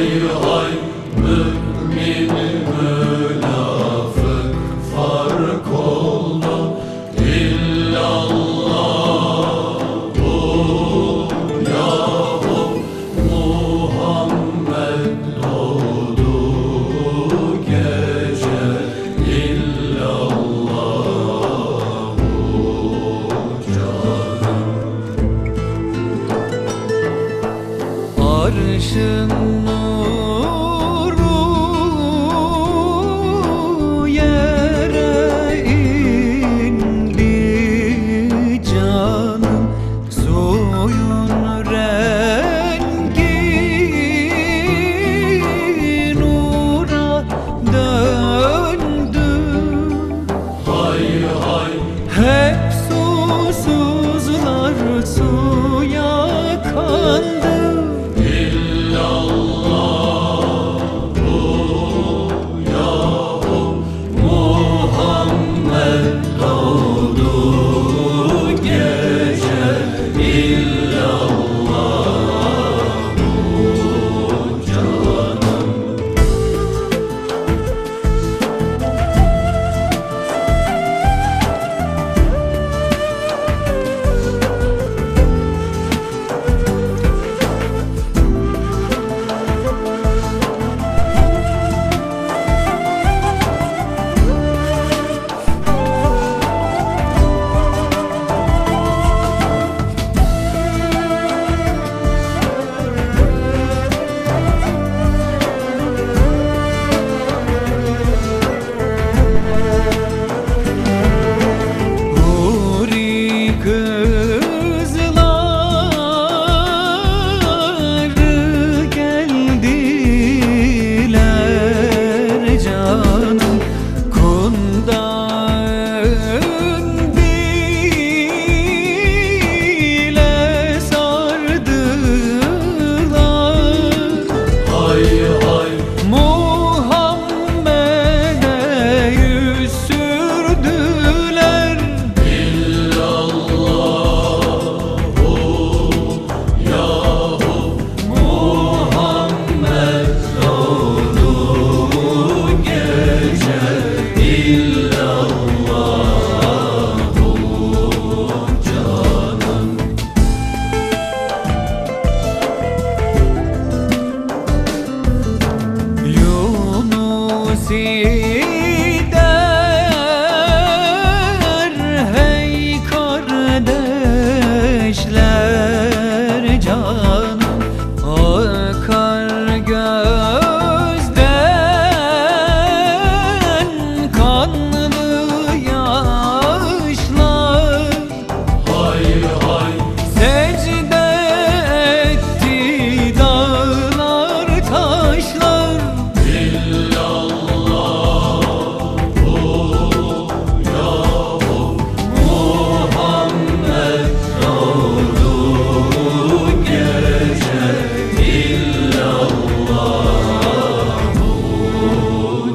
hay mümin münafık fark oldu. İllallahu yahu Muhammed doğdu gece illallahu canım arşın yanında.